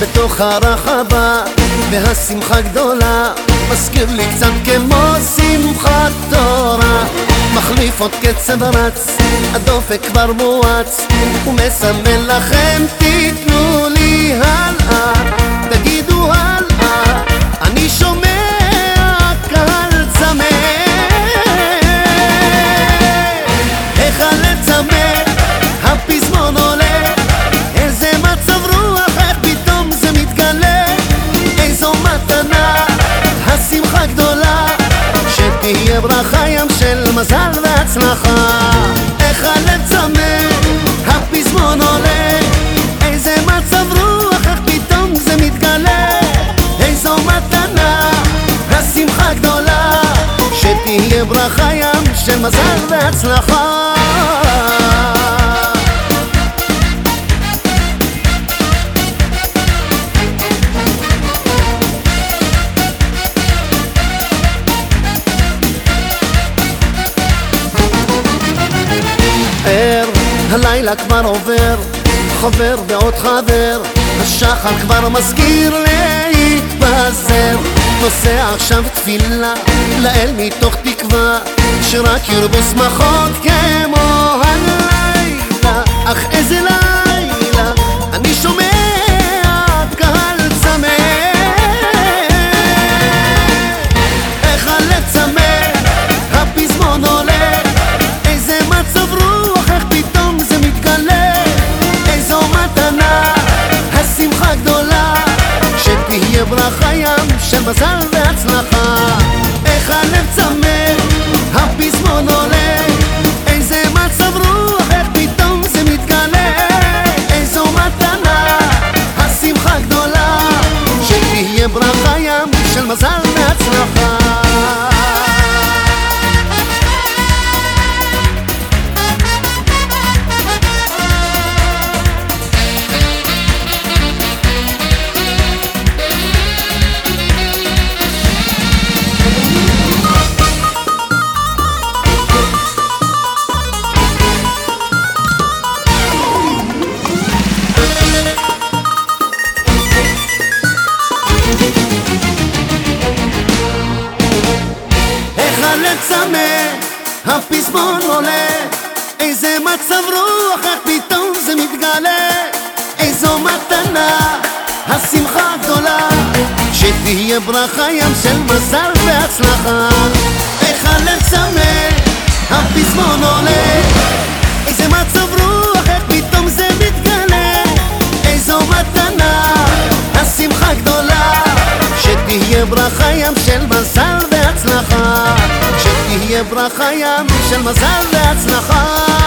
בתוך הרחבה והשמחה גדולה מזכיר לי קצת כמו שמחת תורה. מחליף עוד קצב רץ, הדופק כבר מואץ ומסמן לכם תיתנו מזל והצלחה. איך הלב צמא, הפזמון עולה. איזה מצב רוח, איך פתאום זה מתגלה. איזו מתנה, השמחה גדולה שתהיה ברכה ים של מזל והצלחה ער, הלילה כבר עובר, חבר ועוד חבר, השחר כבר מזכיר להתפזר. נוסע עכשיו תפילה, לאל מתוך תקווה, שרק ירבו שמחות כמו הלילה. אך איזה לילה, שתהיה ברכה ים של מזל הלב צמא, הפזמון עולה. איזה מצב רוח, איך פתאום זה מתגלה. איזו מתנה, השמחה הגדולה. שתהיה ברכה ים של מזל והצלחה. איך הלב צמא, הפזמון עולה. איזה מצב רוח, איך פתאום זה מתגלה. איזו מתנה, השמחה גדולה שתהיה ברכה ים של מזל שתהיה ברכה ים של מזל והצלחה